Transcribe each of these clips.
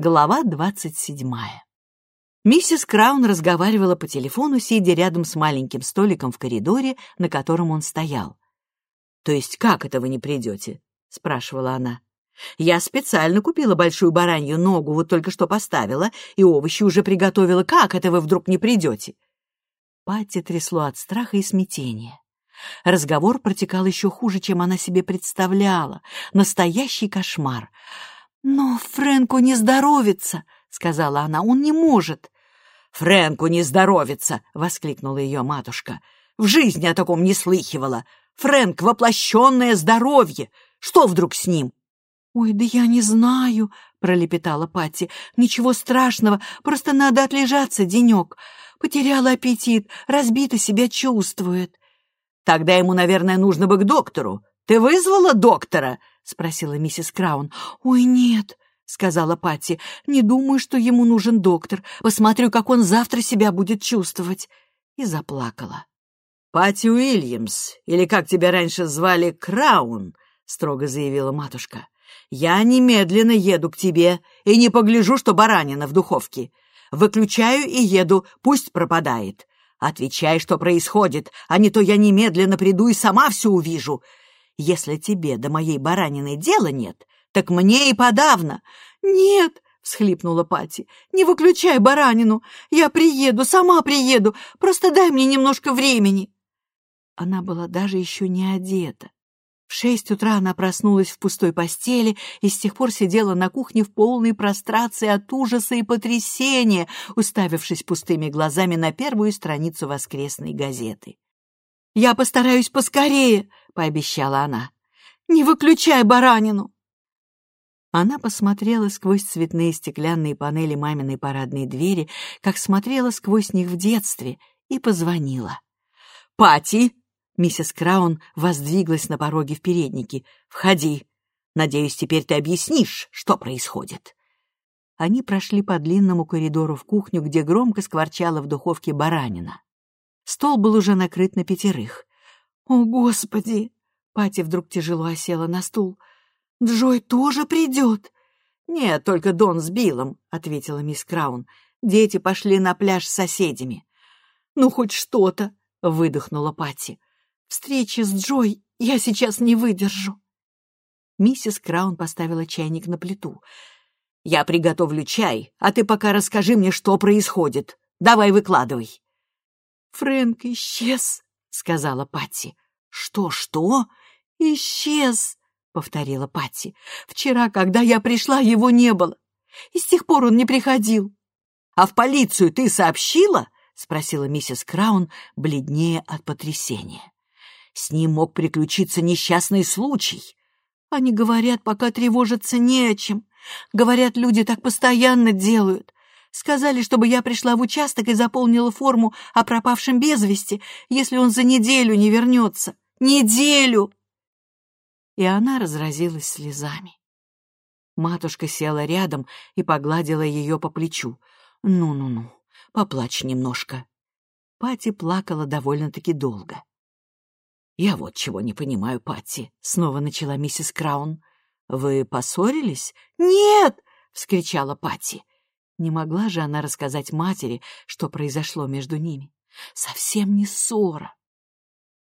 Глава двадцать седьмая. Миссис Краун разговаривала по телефону, сидя рядом с маленьким столиком в коридоре, на котором он стоял. «То есть как это вы не придете?» — спрашивала она. «Я специально купила большую баранью ногу, вот только что поставила, и овощи уже приготовила. Как это вы вдруг не придете?» Патти трясло от страха и смятения. Разговор протекал еще хуже, чем она себе представляла. Настоящий кошмар. «Но Фрэнку не здоровится», — сказала она, — «он не может». «Фрэнку не здоровится!» — воскликнула ее матушка. «В жизни о таком не слыхивала. Фрэнк — воплощенное здоровье. Что вдруг с ним?» «Ой, да я не знаю», — пролепетала Патти. «Ничего страшного, просто надо отлежаться денек. Потеряла аппетит, разбито себя чувствует». «Тогда ему, наверное, нужно бы к доктору. Ты вызвала доктора?» — спросила миссис Краун. «Ой, нет», — сказала Патти. «Не думаю, что ему нужен доктор. Посмотрю, как он завтра себя будет чувствовать». И заплакала. «Патти Уильямс, или как тебя раньше звали, Краун», — строго заявила матушка. «Я немедленно еду к тебе и не погляжу, что баранина в духовке. Выключаю и еду, пусть пропадает. Отвечай, что происходит, а не то я немедленно приду и сама все увижу. Если тебе до моей баранины дела нет, так мне и подавно. Нет, всхлипнула Пати. Не выключай баранину. Я приеду, сама приеду. Просто дай мне немножко времени. Она была даже еще не одета. В шесть утра она проснулась в пустой постели и с тех пор сидела на кухне в полной прострации от ужаса и потрясения, уставившись пустыми глазами на первую страницу воскресной газеты. «Я постараюсь поскорее», — пообещала она. «Не выключай баранину!» Она посмотрела сквозь цветные стеклянные панели маминой парадной двери, как смотрела сквозь них в детстве, и позвонила. «Пати!» Миссис Краун воздвиглась на пороге в переднике. «Входи. Надеюсь, теперь ты объяснишь, что происходит». Они прошли по длинному коридору в кухню, где громко скворчала в духовке баранина. Стол был уже накрыт на пятерых. «О, Господи!» Пати вдруг тяжело осела на стул. «Джой тоже придет?» «Нет, только Дон с Биллом», — ответила мисс Краун. «Дети пошли на пляж с соседями». «Ну, хоть что-то», — выдохнула Пати. Встречи с Джой я сейчас не выдержу. Миссис Краун поставила чайник на плиту. «Я приготовлю чай, а ты пока расскажи мне, что происходит. Давай выкладывай». «Фрэнк исчез», — сказала Патти. «Что-что?» «Исчез», — повторила Патти. «Вчера, когда я пришла, его не было. И с тех пор он не приходил». «А в полицию ты сообщила?» — спросила миссис Краун, бледнее от потрясения. С ним мог приключиться несчастный случай. Они говорят, пока тревожиться не о чем. Говорят, люди так постоянно делают. Сказали, чтобы я пришла в участок и заполнила форму о пропавшем без вести, если он за неделю не вернется. Неделю!» И она разразилась слезами. Матушка села рядом и погладила ее по плечу. «Ну-ну-ну, поплачь немножко». Пати плакала довольно-таки долго. «Я вот чего не понимаю, Патти», — снова начала миссис Краун. «Вы поссорились?» «Нет!» — вскричала Патти. Не могла же она рассказать матери, что произошло между ними. Совсем не ссора.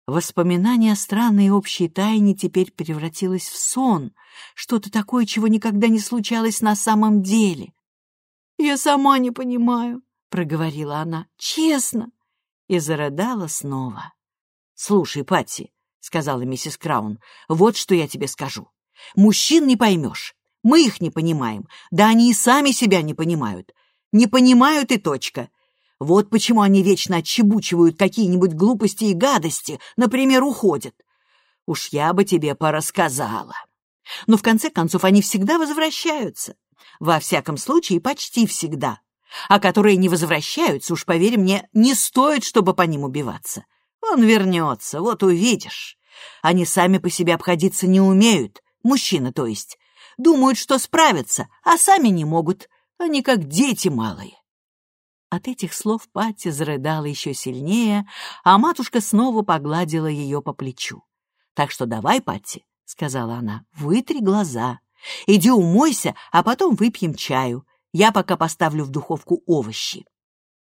Воспоминание о странной общей тайне теперь превратилось в сон, что-то такое, чего никогда не случалось на самом деле. «Я сама не понимаю», — проговорила она, — «честно», и зарыдала снова. «Слушай, Патти», — сказала миссис Краун, — «вот что я тебе скажу. Мужчин не поймешь. Мы их не понимаем. Да они и сами себя не понимают. Не понимают и точка. Вот почему они вечно отчебучивают какие-нибудь глупости и гадости, например, уходят. Уж я бы тебе порассказала. Но в конце концов они всегда возвращаются. Во всяком случае, почти всегда. А которые не возвращаются, уж поверь мне, не стоит, чтобы по ним убиваться. Он вернется, вот увидишь. Они сами по себе обходиться не умеют, мужчины, то есть. Думают, что справятся, а сами не могут. Они как дети малые. От этих слов Патти зарыдала еще сильнее, а матушка снова погладила ее по плечу. «Так что давай, Патти», — сказала она, — «вытри глаза. Иди умойся, а потом выпьем чаю. Я пока поставлю в духовку овощи».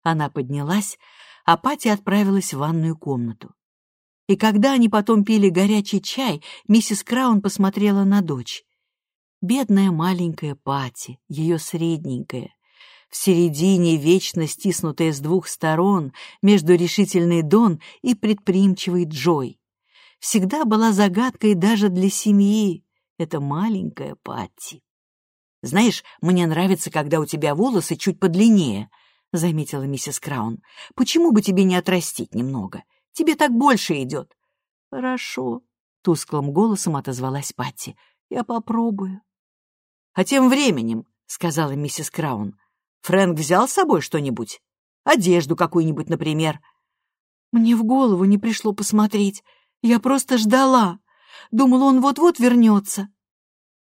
Она поднялась, а Пати отправилась в ванную комнату. И когда они потом пили горячий чай, миссис Краун посмотрела на дочь. Бедная маленькая Пати, ее средненькая, в середине вечно стиснутая с двух сторон между решительной Дон и предприимчивой Джой. Всегда была загадкой даже для семьи эта маленькая Патти. «Знаешь, мне нравится, когда у тебя волосы чуть подлиннее», — заметила миссис Краун. «Почему бы тебе не отрастить немного? Тебе так больше идет». «Хорошо», — тусклым голосом отозвалась Патти. «Я попробую». «А тем временем», — сказала миссис Краун, Фрэнк взял с собой что-нибудь? Одежду какую-нибудь, например?» «Мне в голову не пришло посмотреть. Я просто ждала. Думала, он вот-вот вернется».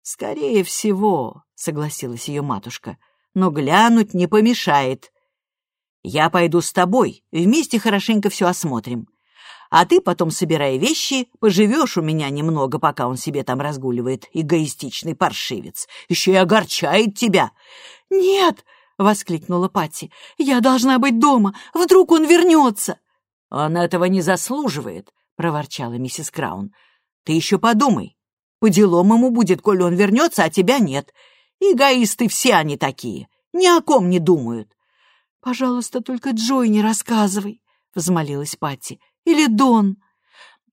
«Скорее всего», — согласилась ее матушка, «но глянуть не помешает. Я пойду с тобой, вместе хорошенько все осмотрим. А ты потом, собирай вещи, поживешь у меня немного, пока он себе там разгуливает, эгоистичный паршивец. Еще и огорчает тебя». «Нет!» — воскликнула Патти. «Я должна быть дома! Вдруг он вернется!» «Он этого не заслуживает!» — проворчала миссис Краун. «Ты еще подумай. По делам ему будет, коли он вернется, а тебя нет. Эгоисты все они такие, ни о ком не думают». «Пожалуйста, только Джой не рассказывай», — взмолилась Патти. «Или Дон».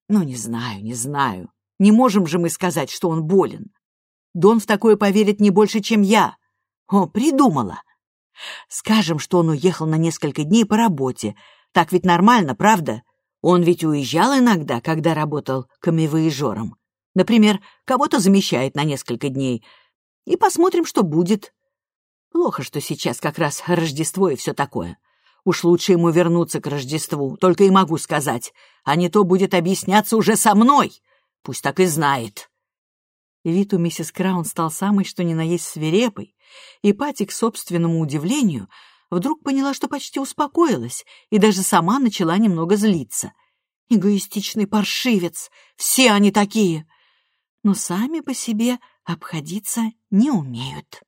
«Ну, не знаю, не знаю. Не можем же мы сказать, что он болен. Дон в такое поверит не больше, чем я. О, придумала!» Скажем, что он уехал на несколько дней по работе. Так ведь нормально, правда? Он ведь уезжал иногда, когда работал камевоежором. Например, кого-то замещает на несколько дней. И посмотрим, что будет. Плохо, что сейчас как раз Рождество и все такое. Уж лучше ему вернуться к Рождеству, только и могу сказать. А не то будет объясняться уже со мной. Пусть так и знает. Вид у миссис Краун стал самый что ни на есть свирепый, и Пати, к собственному удивлению, вдруг поняла, что почти успокоилась, и даже сама начала немного злиться. Эгоистичный паршивец! Все они такие! Но сами по себе обходиться не умеют.